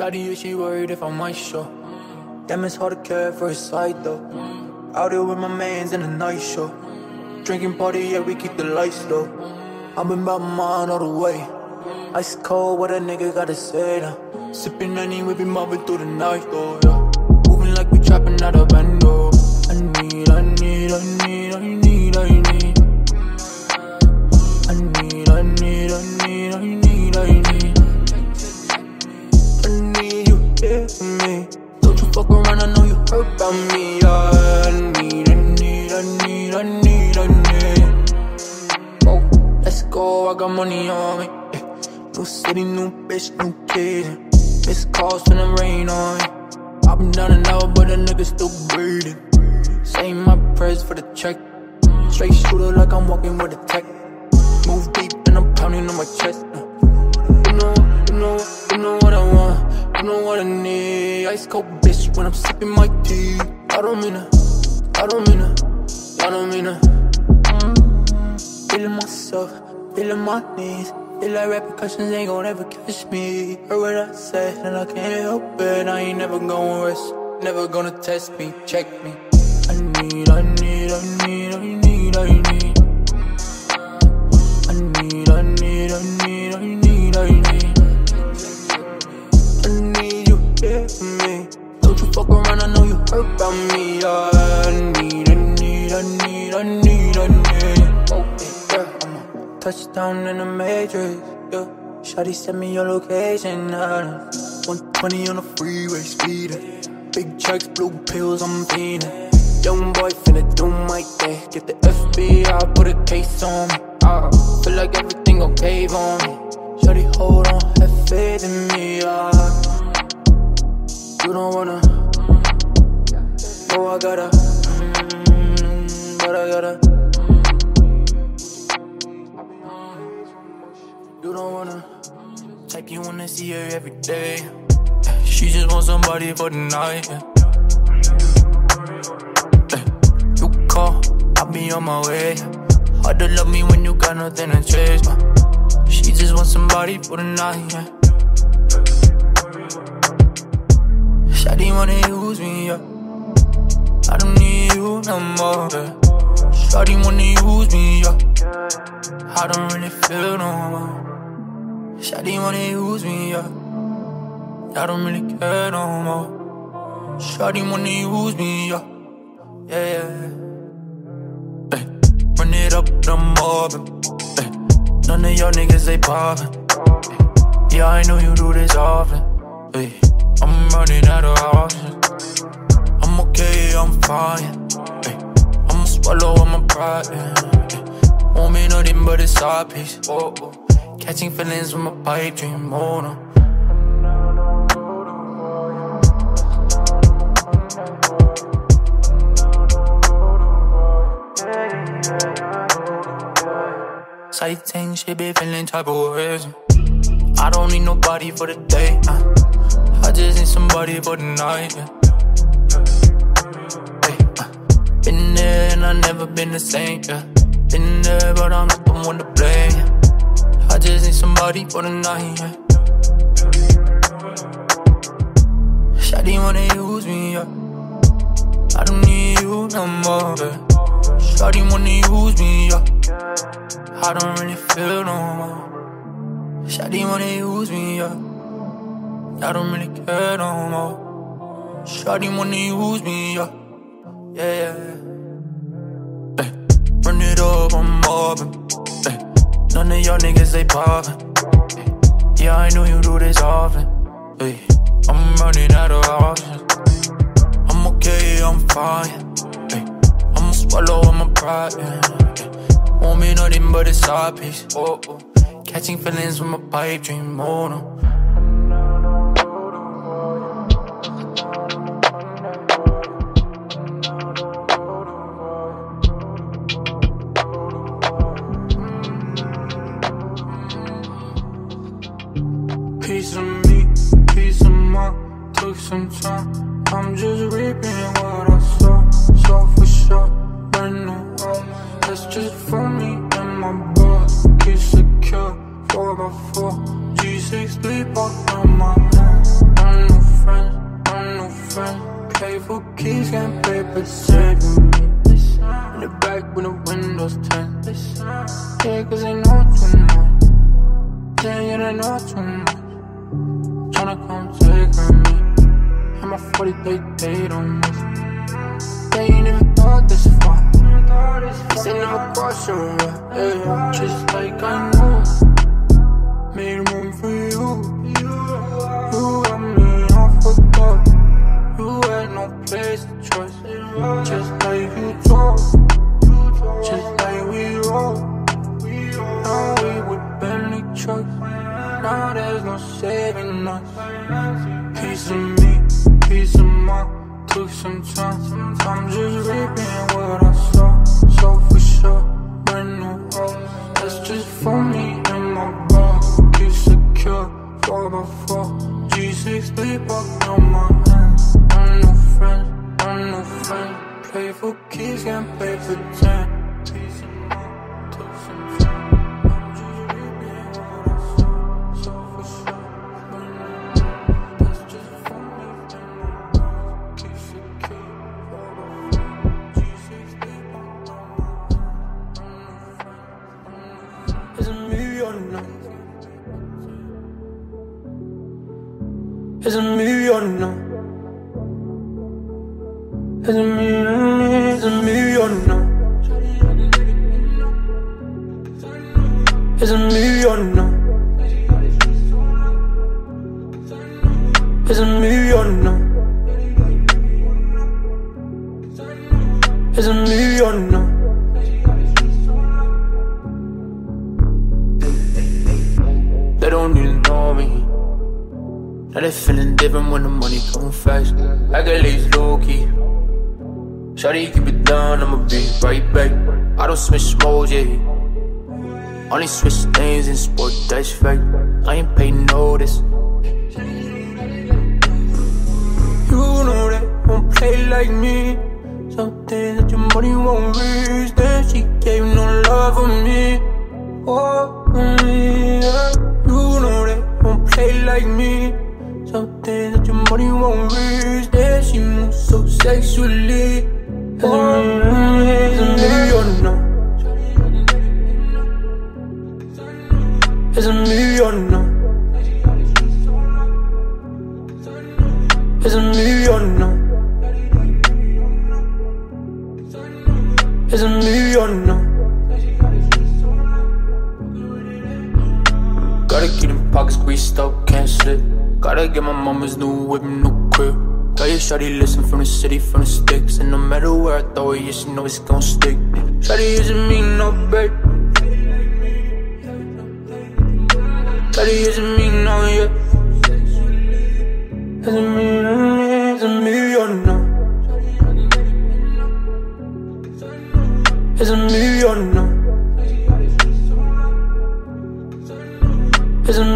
Shawty, is she worried if I might show? Damn, it's hard to care for a side though. Out here with my mans in a night show. Drinking party, yeah, we keep the lights low. I've been by mine all the way. Ice cold, what a nigga gotta say now. Sipping Henny, we be mobbing through the night though, yeah. Moving like we trapping out of bando. About me. Yeah. I need, I need, let's go, I got money on me. Yeah. New city, new bitch, new kid. Miss calls finna rain on me. I've been down and out, but a nigga still breathing. Say my prayers for the check. Straight shooter like I'm walking with a tech. Move deep and I'm pounding on my chest. uh. You know, you know, you know what I want. You know what I need. Ice cold when I'm sipping my tea. I don't mean it. I don't mean it. I don't mean it. Feeling myself, feeling my knees. Feel like repercussions ain't gon' ever catch me. Heard what I said, and I can't help it. I ain't never gonna rest, never gonna test me, check me. I need, I need, I need, I need, I need. Touchdown in the matrix. Yeah. Shawty send me your location. Uh, 120 on the freeway, speeding. Big checks, blue pills, I'm feeding. Young boy finna do my thing. Get the FBI, put a case on me. Uh, feel like everything gon' cave on me. Shawty, hold on, have faith in me. Uh, you don't wanna. Oh, I gotta. Mm, but I gotta. You don't wanna. Type you wanna see her every day. She just want somebody for the night. yeah. You call, I'll be on my way. Hard to love me when you got nothing to chase. uh. She just want somebody for the night. Yeah. Shawty wanna use me, yeah. I don't need you no more. Yeah. Shawty wanna use me, yeah. I don't really feel no more. Shawty wanna use me, yeah. I don't really care no more. Shawty wanna use me, yeah. Yeah, yeah. Hey, run it up, I'm mobbing. None of y'all niggas they poppin'. Yeah, I know you do this often. I'm running out of options. I'm okay, I'm fine. I'ma swallow all my pride. Hey, won't be nothing but a side piece. Catching feelings with my pipe dream. Oh no. Sighting, she be feeling type of ways. I don't need nobody for the day. Uh. I just need somebody for the night. Yeah. Hey, uh. Been there and I never been the same. Yeah. Been there, but I'm not the one to blame. Just need somebody for the night. Yeah. Shawty wanna use me, yeah. I don't need you no more, yeah. Shawty wanna use me, yeah. I don't really feel no more. Shawty wanna use me, yeah. I don't really care no more. Shawty wanna use me, yeah. Yeah, yeah, yeah. Hey, run it up, I'm mobbing. None of y'all niggas they poppin'. Yeah, I know you do this often. Hey, I'm running out of options. I'm okay, I'm fine. Hey, I'ma swallow all my pride. Yeah. Won't be nothing but a side piece. Oh, oh. Catching feelings with my pipe dream. Oh no. 43, they they don't miss. They ain't even thought this far. They never crossed your road, yeah, just like I know. Made room for you. You got me off a thought. You had no place to trust, just Is me or? They don't even know me. Now they feeling different when the money come fast. I got leaves low key. Shawty keep it down, I'ma be right back. I don't switch modes, yeah. Only switch names in sport, that's fact. I ain't pay notice. You know that won't play like me. Something that your money won't reach. Then she gave no love for me. Oh, mm, yeah. You know that won't play like me. Something that your money won't reach. Then she moves so sexually. Oh, mm, me throw it, yeah, she know it's gon' stick. Shawty isn't me, no babe. Shawty isn't me, no, yeah. Is it me, is it me or not? Is it me or not? Is it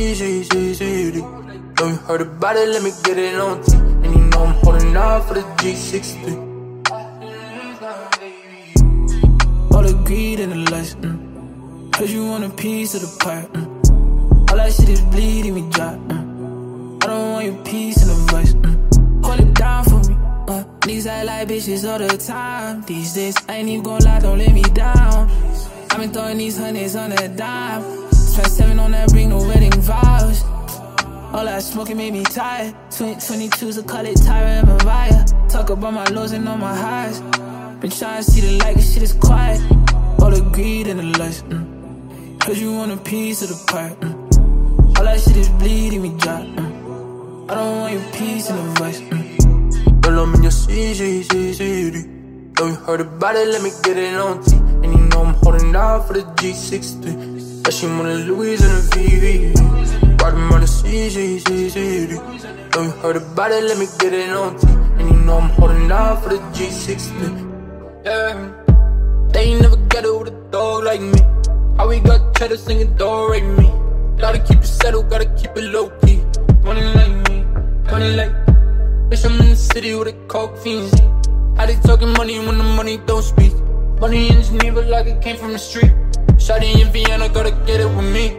around the CCCCD. Know you heard about it, let me get it on T. And you know I'm holding out for the G63. All the greed and the lust, mm. Cause you want a piece of the pie, mm. All that shit is bleeding me dry, mm. I don't want your piece in the voice, mm. Hold it down for me, uh. Niggas act like bitches all the time These days, I ain't even gon' lie, don't let me down I've been throwing these hundreds on a dime Spent seven on that ring, no wedding vows all that smoking made me tired. 2022's a call it Tyra and Mariah. Talk about my lows and all my highs. Been trying to see the light, this shit is quiet. All the greed and the lust. Mm. Cause you want a piece of the pie. Mm. All that shit is bleeding me dry. Mm. I don't want your piece in the voice. Mm. Girl, I'm in your CCCCD. Know you heard about it, let me get it on T. And you know I'm holding out for the G63. That she wanna Louis and a VV. Riding on the CCCCD. Know you heard about it, let me get it on T. And you know I'm holding out for the G63. Yeah. They ain't never get it with a dog like me. How we got cheddar singing dog right me. Gotta keep it settled, gotta keep it low key. Money like me, money like. Bitch, I'm in the city with a coke fiends. How they talking money when the money don't speak? Money in Geneva like it came from the street. Shawty in Vienna, gotta get it with me.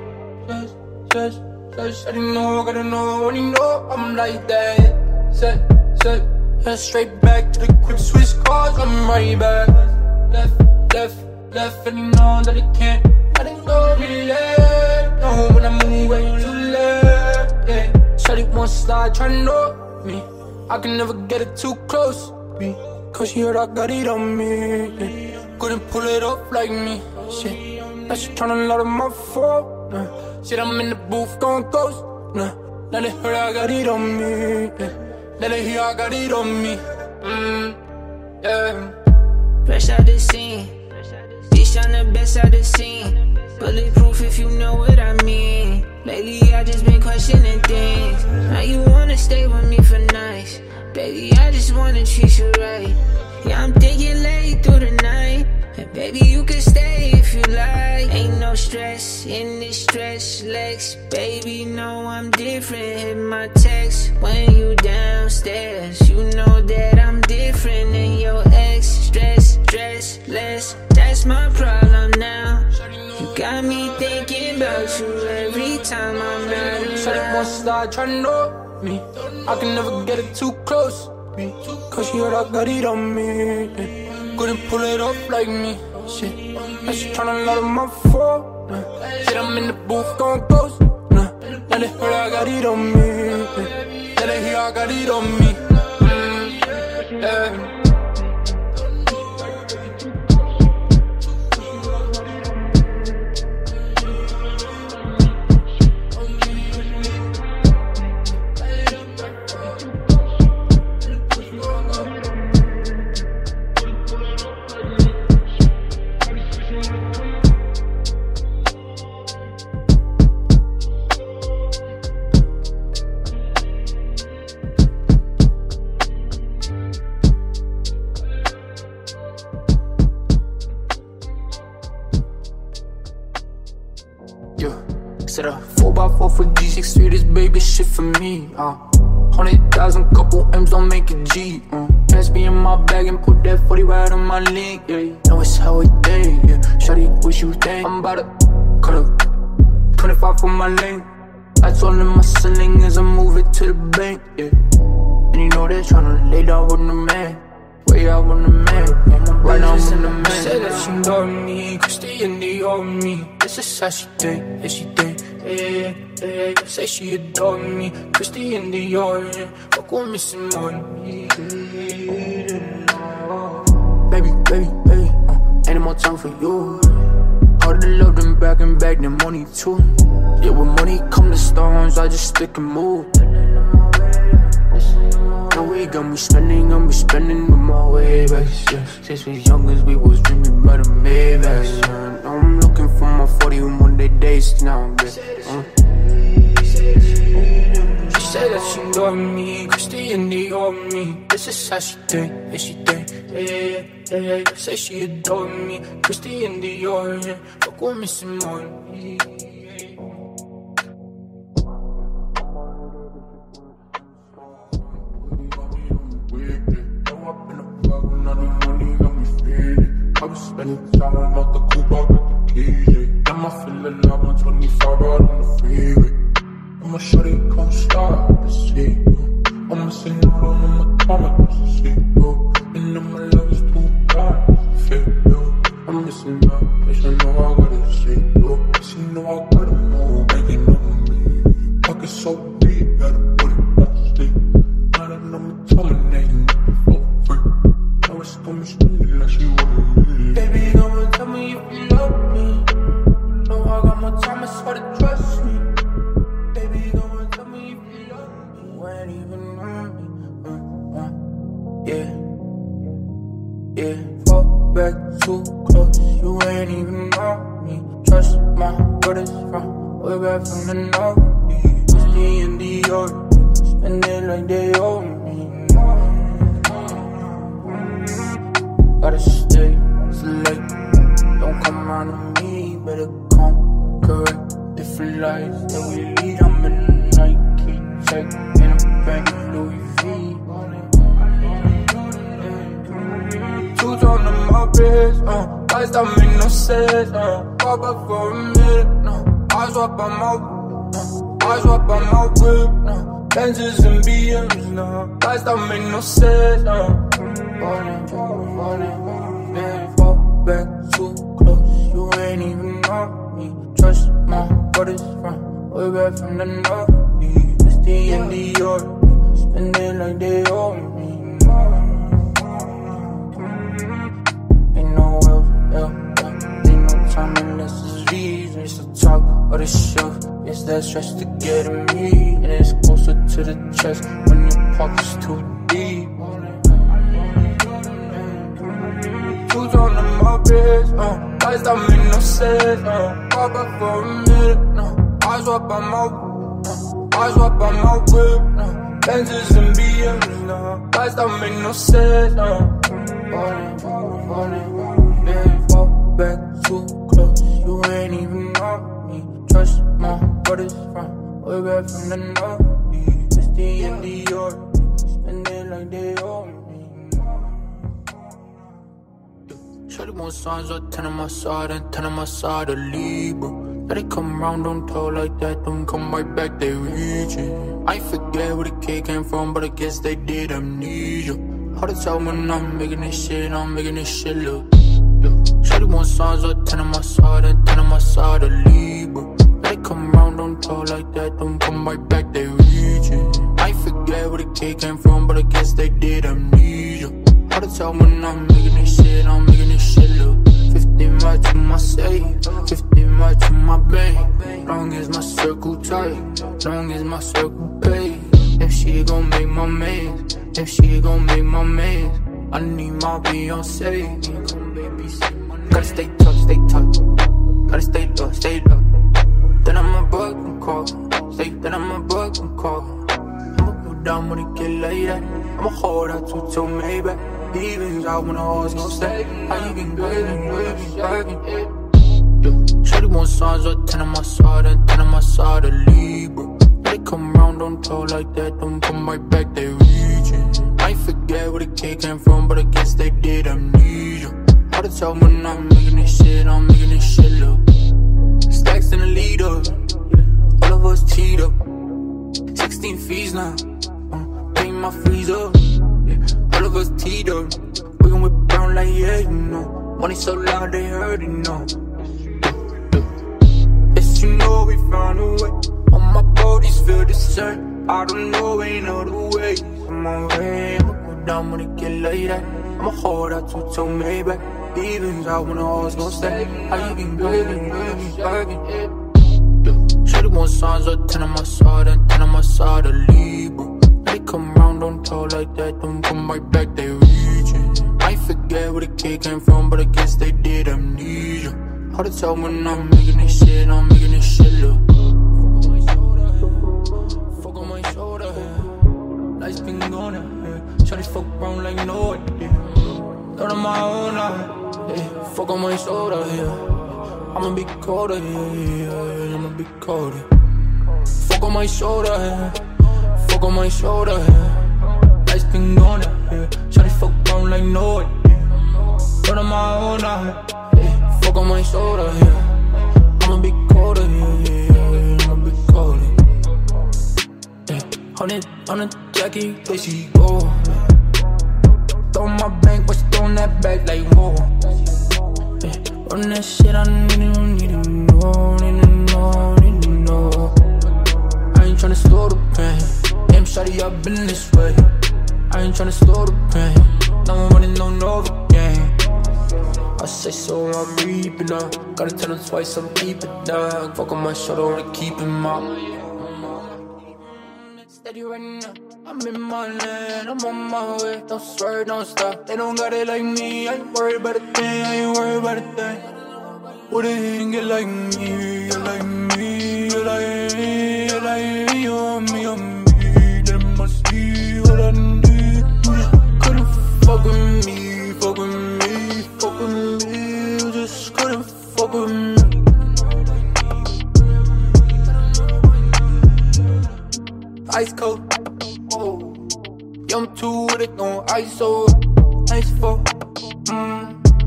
Just, just, I didn't know, gotta know, only know I'm like that. Set, set, head straight back to the crib, switch cars, I'm right back. Left, left, left, and you know that it can't. I didn't go late. No, when I move way too late. Yeah, Shawty one slide, try to know me. I can never get it too close. Me, cause she heard I got it on me. Yeah. Couldn't pull it up like me. Shit, now she tryna load my phone. Nah. Shit, I'm in the booth going ghost. Nah, now they heard I got it on me. Yeah. Now they hear I got it on me. Mm, yeah. Fresh out the scene. Bitch, I'm the best out the scene. Bulletproof if you know what I mean. Lately, I just been questioning things. Now you wanna stay with me for nights. Baby, I just wanna treat you right. Yeah, I'm thinking late through the night. And baby, you can stay if you like. Ain't no stress in this stretch legs. Baby, know I'm different. Hit my text when you downstairs. You know that I'm different than your ex. Stress, stress less. That's my problem now. You got me thinking about you every time I'm not Shawty around. one slide, to know me. I can never get it too close. Me, cause she heard I got it on me. Couldn't pull it off like me. Shit, now she tryna load my phone. Nah. Shit, I'm in the booth going ghost. Nah, now they heard I got it on me. Yeah. Now they hear I got it on me. Mm. Yeah, uh. Hundred thousand, couple M's don't make a G, uh. Pass me in my bag and put that 40 right on my leg, yeah. Know it's how it think, yeah. Shawty, what you think? I'm about to cut up 25 for my lane. I told him my ceiling is I move it to the bank, yeah. And you know they tryna lay down with the man. Way out with the man, yeah. Right now with the man. Say that she love me, cause they in the on me. This is how she think, yeah, she think. Yeah, Say she adore me, they in the yeah. Fuck with me some money. Baby, baby, baby, uh, ain't no more time for you. Hard to love them back and back, the money too. Yeah, when money come to stones, I just stick and move. No way, got me spending, got me spending with my way back. Yeah. Since we young as we was dreaming about a Maybach. Yeah. Now I'm looking for my 40 one day days now. Yeah. Uh. Said that she love me, the on me. This is how she think, yeah, she think. Yeah, yeah, yeah. Say she adore me, they on, yeah. Fuck with me some money. I was spending time out the coupe, I got the keys, yeah. Now I feel alive on 25 out on the freeway. I'ma shut it, come stop, let's see. I'm missing out on all my I don't see, yo. And then my love is too bad, feel, yo. I'm missing out, bitch, I know I gotta see, you know I gotta move, making on me. Pocket so on my, I swap on my whip, no Benzes and BMs, no Lights that make no sense, uh Falling, falling, yeah, fall back too close. You ain't even know me. Trust my brothers from way back from the north It's the end of the order Spend it like they owe me that stress to get at me. And it's closer to the chest when your pocket's too deep. Tone on my wrist, uh. Lights that make no sense, uh. Pop up for a minute, no. I swap on my, uh. I swap on my whip, no. Benzes and BMs, no. Lights that make no sense, uh. Falling, falling, back too close. You ain't even my brothers from way back from the north. It's the end of order. Spend like they owe me. Shorty want signs, I ten on my side and ten on my side a Libra. Let it come round, don't talk like that, don't come right back, they reaching. I forget where the kid came from, but I guess they did amnesia. Hard to tell when I'm making this shit, I'm making this shit look. look. Shorty want signs, I ten on my side and ten on my side a Libra. It come round, don't talk like that, don't come right back, they reaching. I forget where the kid came from, but I guess they did amnesia. Hard to tell when I'm making this shit, I'm making this shit look. 50 right to my safe, 50 right to my bank. Long as my circle tight, long as my circle pay If she gon' make my mans, if she gon' make my mans I need my Beyonce. Gotta stay tough, stay tough Gotta stay low, stay low then I'm a broken call. I'ma go down when it get like that I'ma hold out to till maybe Demons out when the horse gon' stay How you been graving, graving yeah. Shorty want signs, I ten on my side and ten on my side a Libra. They come round, don't talk like that, don't come right back, they reaching I forget where the kid came from, but I guess they did amnesia. Hard to tell when I'm making this shit, I'm making this shit look. Stacks in the leader, of us teed up. 16 fees now, uh, paying my up yeah. All of us teed up, we gon' whip around like yeah, you know. Money so loud they heard it, no. Yes, you know we found a way. All my bodies feel the same. I don't know, ain't other ways I'm on way, I'ma go down when it get that I'ma hold out to till maybe Demons out when the horse gon' stay. How you been graving, graving Shorty want signs, I ten on my side and ten on my side a Libra They come round, don't talk like that, don't come right back, they reaching I forget where the kid came from, but I guess they did amnesia Hard to tell when I'm making this shit, I'm making this shit look Fuck on my shoulder, fuck on my shoulder. Lights been gone, yeah. Shawty fuck around like no idea Thought on my own, yeah. Fuck on my shoulder, yeah. I'm a bit colder, yeah, yeah, I'm a bit colder Fuck on my shoulder, yeah. Fuck on my shoulder, yeah. Lights been gone, yeah. Shawty fuck around like no idea Thought on my own, yeah. Fuck on my shoulder, yeah. I'm a bit colder, yeah, yeah, yeah, I'm a bit colder. Yeah, on it, on the jacket, there she go. Throw my bank, but she throwing that back like whoa. Run that shit, I need to, need to know, need to know, need to know. I ain't tryna slow the pain. Damn, shawty, I've been this way. I ain't tryna slow the pain. No one running, Nova game. I say so, I'm reaping up. Gotta tell them twice, I'm keeping down. Fuck on my shoulder, wanna keep him up. Steady running up. I'm in my lane, I'm on my way. Don't swear, don't stop. They don't got it like me. I ain't worried about a thing, I ain't worried about a thing. What they ain't get like me, you like me, you like me, you like me, on me, on me. They must see what I need. You just couldn't fuck with me, fuck with me, fuck with me. You just couldn't fuck with me. Ice cold. Oh. Young two with it on ISO. Oh. Nice for.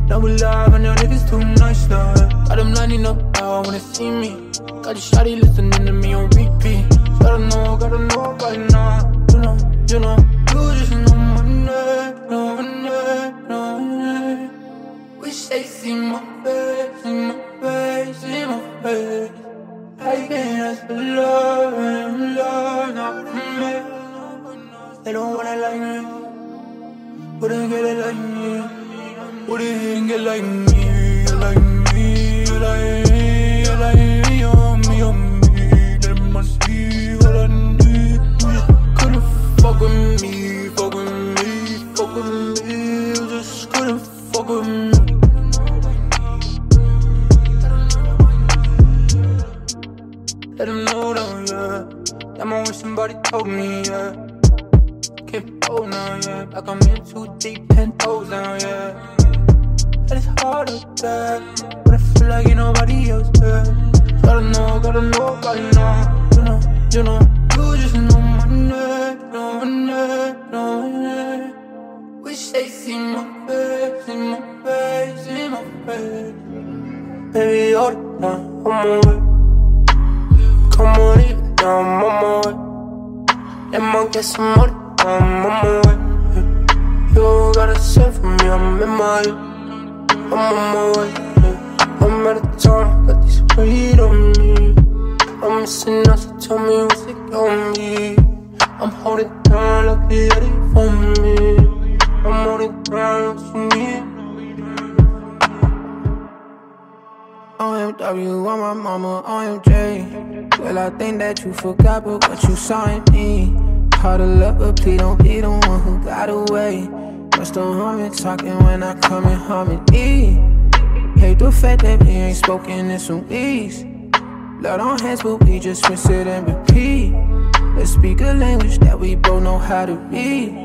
Now we live and the niggas too nice now. Got them lining up now, I wanna see me. Got the shawty listening to me on repeat. Gotta know, gotta know by now. You know, you know, you just know my name, know my name, know my name. Wish they see my face, see my face, see my face. I can't ask for love, and love not from me. They don't wanna like me, wouldn't get it like me. Wouldn't get like me, you like me, you like me, you like me, on me, on me. They must be what I need. You couldn't fuck with me, fuck with me, fuck with me. You just couldn't fuck with me. Let them know that, yeah. That moment somebody told me, yeah. Can't hold now, yeah. Like I'm in too deep, ten toes down, yeah. And it's hard up there, but I feel like ain't nobody else there. Gotta know, gotta know now. You know, you know, you just know my name, know my name, know my name. Wish they see my face, see my face, see my face. Baby, all the time, I'm way. Come on, even now, I'm on my way. Let me get some money, I'm on my way. You gotta send for me, I'm in my I'm on my way. I'm out of time, got this weight on me. I'm missing out, so tell me what's it on me. I'm holding down like the ready for me. I'm holding down what you need. OMW on my mama, OMJ. Well, I think that you forgot, but what you saw in me. Hard to love, but please don't be the one who got away. Have humming, talking when I come in harmony. Hate the fact that we ain't spoken in some weeks. Blood on hands, but we just rinse it and repeat. Let's speak a language that we both know how to read.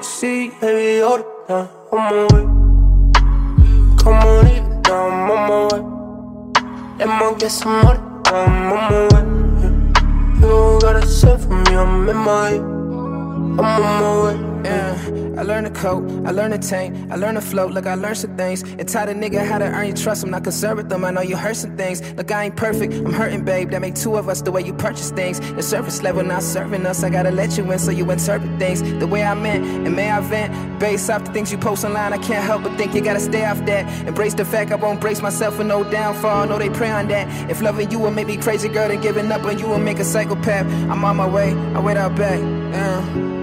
See, Baby, all the time, I'm way. Come on, even now, I'm on my way. Let me get some money, I'm on my way. You gotta send for me, I'm in my I'm on my way. Yeah, I learned to cope, I learned to tank, I learned to float, look, I learned some things. And taught a nigga how to earn your trust, I'm not concerned with them, I know you hurt some things. Look, I ain't perfect, I'm hurting, babe, that make two of us the way you purchase things. The surface level not serving us, I gotta let you in so you interpret things the way I meant. And may I vent, based off the things you post online, I can't help but think you gotta stay off that. Embrace the fact I won't brace myself for no downfall, No, they pray on that. If loving you will make me crazy, girl, then giving up on you will make a psychopath. I'm on my way, I wait out back, yeah.